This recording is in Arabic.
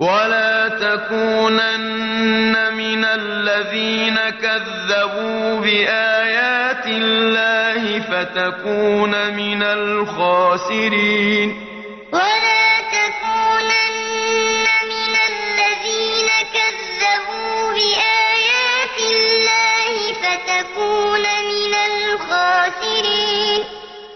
ولا تكونن من الذين كذبوا بآيات الله فتكون من الخاسرين ولا تكونن من الذين كذبوا بآيات الله فتكون